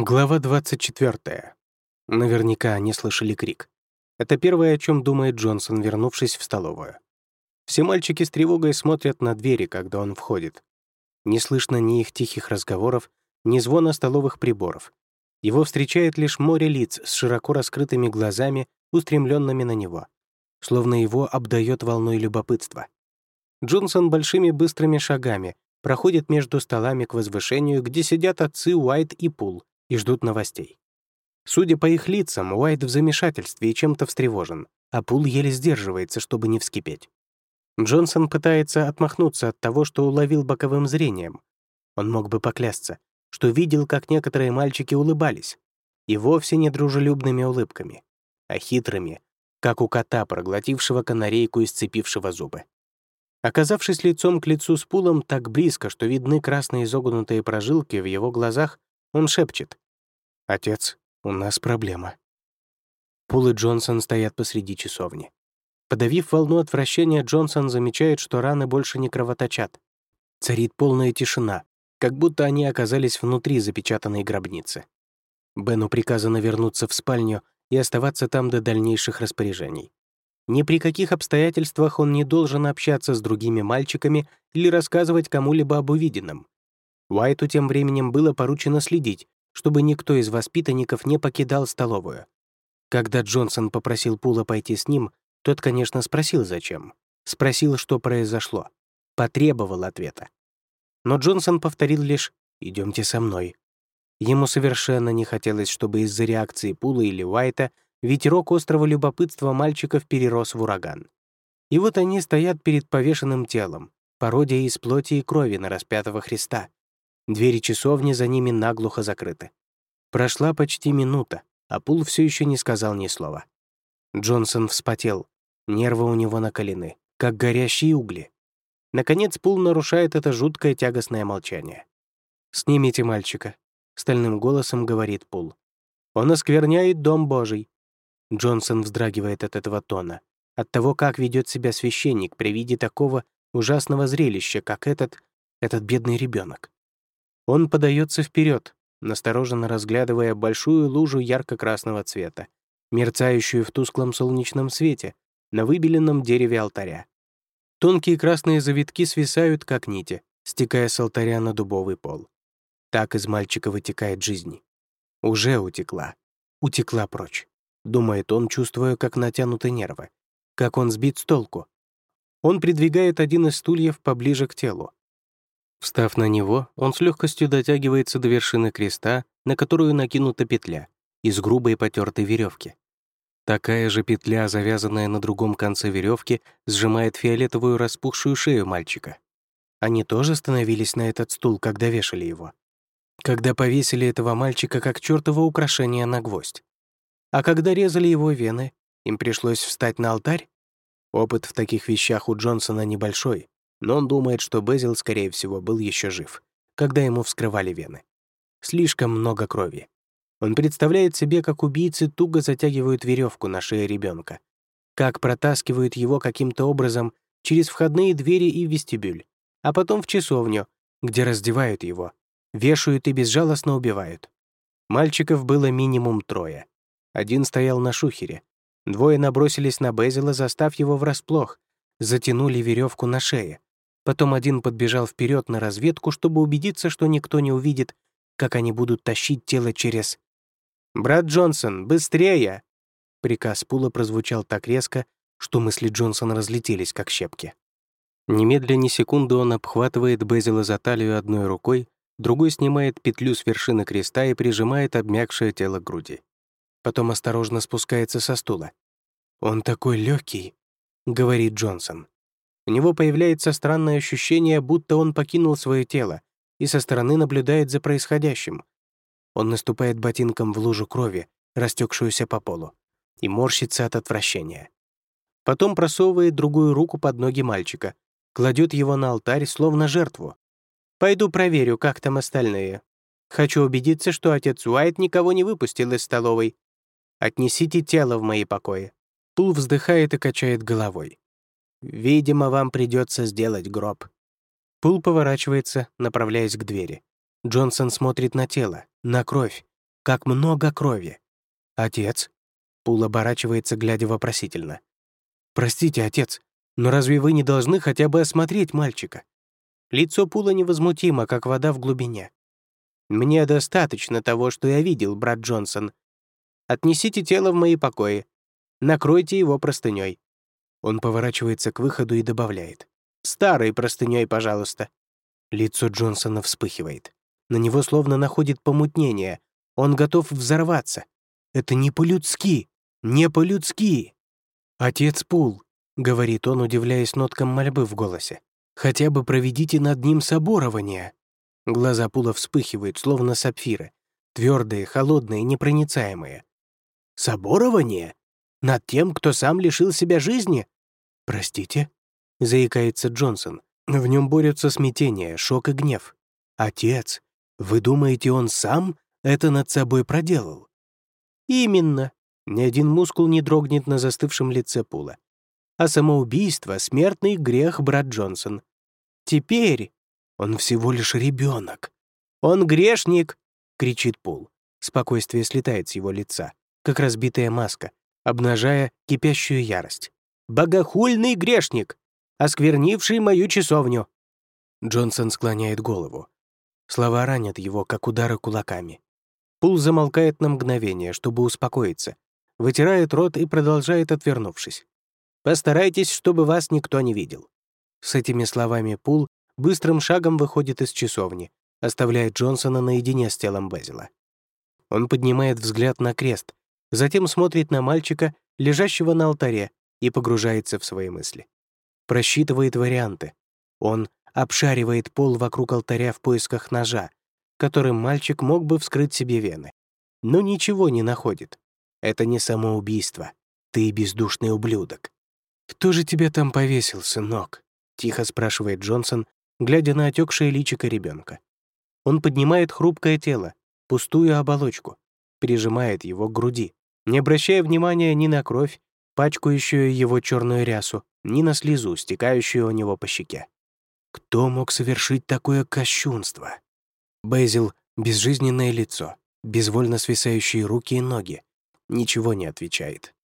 Глава 24. Наверняка они слышали крик. Это первое, о чем думает Джонсон, вернувшись в столовую. Все мальчики с тревогой смотрят на двери, когда он входит. Не слышно ни их тихих разговоров, ни звона столовых приборов. Его встречает лишь море лиц с широко раскрытыми глазами, устремленными на него. Словно его обдает волной любопытства. Джонсон большими быстрыми шагами проходит между столами к возвышению, где сидят отцы Уайт и Пул, и ждут новостей. Судя по их лицам, Уайт в замешательстве и чем-то встревожен, а Пул еле сдерживается, чтобы не вскипеть. Джонсон пытается отмахнуться от того, что уловил боковым зрением. Он мог бы поклясться, что видел, как некоторые мальчики улыбались, и вовсе не дружелюбными улыбками, а хитрыми, как у кота, проглотившего канарейку и сцепившего зубы. Оказавшись лицом к лицу с Пулом так близко, что видны красные изогнутые прожилки в его глазах, он шепчет. «Отец, у нас проблема». Пул и Джонсон стоят посреди часовни. Подавив волну отвращения, Джонсон замечает, что раны больше не кровоточат. Царит полная тишина, как будто они оказались внутри запечатанной гробницы. Бену приказано вернуться в спальню и оставаться там до дальнейших распоряжений. Ни при каких обстоятельствах он не должен общаться с другими мальчиками или рассказывать кому-либо об увиденном. Уайту тем временем было поручено следить, чтобы никто из воспитанников не покидал столовую. Когда Джонсон попросил Пула пойти с ним, тот, конечно, спросил, зачем. Спросил, что произошло. Потребовал ответа. Но Джонсон повторил лишь «идемте со мной». Ему совершенно не хотелось, чтобы из-за реакции Пула или Уайта ветерок острого любопытства мальчиков перерос в ураган. И вот они стоят перед повешенным телом, пародия из плоти и крови на распятого Христа, Двери часовни за ними наглухо закрыты. Прошла почти минута, а Пул все еще не сказал ни слова. Джонсон вспотел, нервы у него накалены, как горящие угли. Наконец Пул нарушает это жуткое тягостное молчание. «Снимите мальчика», — стальным голосом говорит Пул. «Он оскверняет Дом Божий». Джонсон вздрагивает от этого тона, от того, как ведет себя священник при виде такого ужасного зрелища, как этот, этот бедный ребенок. Он подается вперед, настороженно разглядывая большую лужу ярко-красного цвета, мерцающую в тусклом солнечном свете на выбеленном дереве алтаря. Тонкие красные завитки свисают, как нити, стекая с алтаря на дубовый пол. Так из мальчика вытекает жизнь. Уже утекла. Утекла прочь. Думает он, чувствуя, как натянуты нервы. Как он сбит с толку. Он придвигает один из стульев поближе к телу, Встав на него, он с легкостью дотягивается до вершины креста, на которую накинута петля, из грубой потертой веревки. Такая же петля, завязанная на другом конце веревки, сжимает фиолетовую распухшую шею мальчика. Они тоже становились на этот стул, когда вешали его. Когда повесили этого мальчика как чертово украшение на гвоздь. А когда резали его вены, им пришлось встать на алтарь? Опыт в таких вещах у Джонсона небольшой, но он думает, что Безил, скорее всего, был еще жив, когда ему вскрывали вены. Слишком много крови. Он представляет себе, как убийцы туго затягивают веревку на шее ребенка, как протаскивают его каким-то образом через входные двери и вестибюль, а потом в часовню, где раздевают его, вешают и безжалостно убивают. Мальчиков было минимум трое. Один стоял на шухере. Двое набросились на Безила, застав его врасплох, затянули веревку на шее, Потом один подбежал вперед на разведку, чтобы убедиться, что никто не увидит, как они будут тащить тело через... «Брат Джонсон, быстрее!» Приказ Пула прозвучал так резко, что мысли Джонсона разлетелись, как щепки. Немедленно ни секунды он обхватывает Безила за талию одной рукой, другой снимает петлю с вершины креста и прижимает обмякшее тело к груди. Потом осторожно спускается со стула. «Он такой легкий, говорит Джонсон. У него появляется странное ощущение, будто он покинул свое тело и со стороны наблюдает за происходящим. Он наступает ботинком в лужу крови, растекшуюся по полу, и морщится от отвращения. Потом просовывает другую руку под ноги мальчика, кладет его на алтарь, словно жертву. «Пойду проверю, как там остальные. Хочу убедиться, что отец Уайт никого не выпустил из столовой. Отнесите тело в мои покои». Пул вздыхает и качает головой. Видимо, вам придется сделать гроб». Пул поворачивается, направляясь к двери. Джонсон смотрит на тело, на кровь, Как много крови. Отец? Пул оборачивается, глядя вопросительно. «Простите, отец, но разве вы не должны хотя бы осмотреть мальчика?» Лицо Пула невозмутимо, как вода в глубине. «Мне достаточно того, что я видел, брат Джонсон. Отнесите тело в мои покои. Накройте его простыней. Он поворачивается к выходу и добавляет. «Старой простыней, пожалуйста». Лицо Джонсона вспыхивает. На него словно находит помутнение. Он готов взорваться. Это не по-людски. Не по-людски. «Отец Пул», — говорит он, удивляясь ноткам мольбы в голосе. «Хотя бы проведите над ним соборование». Глаза Пула вспыхивают, словно сапфиры. Твердые, холодные, непроницаемые. «Соборование? Над тем, кто сам лишил себя жизни?» «Простите?» — заикается Джонсон. В нем борются смятение, шок и гнев. «Отец, вы думаете, он сам это над собой проделал?» «Именно». Ни один мускул не дрогнет на застывшем лице Пула. А самоубийство — смертный грех, брат Джонсон. Теперь он всего лишь ребенок. «Он грешник!» — кричит Пул. Спокойствие слетает с его лица как разбитая маска, обнажая кипящую ярость. «Богохульный грешник, осквернивший мою часовню!» Джонсон склоняет голову. Слова ранят его, как удары кулаками. Пул замолкает на мгновение, чтобы успокоиться, вытирает рот и продолжает, отвернувшись. «Постарайтесь, чтобы вас никто не видел». С этими словами Пул быстрым шагом выходит из часовни, оставляя Джонсона наедине с телом Безила. Он поднимает взгляд на крест, затем смотрит на мальчика, лежащего на алтаре, и погружается в свои мысли. Просчитывает варианты. Он обшаривает пол вокруг алтаря в поисках ножа, которым мальчик мог бы вскрыть себе вены. Но ничего не находит. Это не самоубийство. Ты бездушный ублюдок. «Кто же тебя там повесил, сынок?» — тихо спрашивает Джонсон, глядя на отекшее личико ребенка. Он поднимает хрупкое тело, пустую оболочку, прижимает его к груди, не обращая внимания ни на кровь, пачкающую его черную рясу, ни на слезу, стекающую у него по щеке. Кто мог совершить такое кощунство? Бейзил — безжизненное лицо, безвольно свисающие руки и ноги. Ничего не отвечает.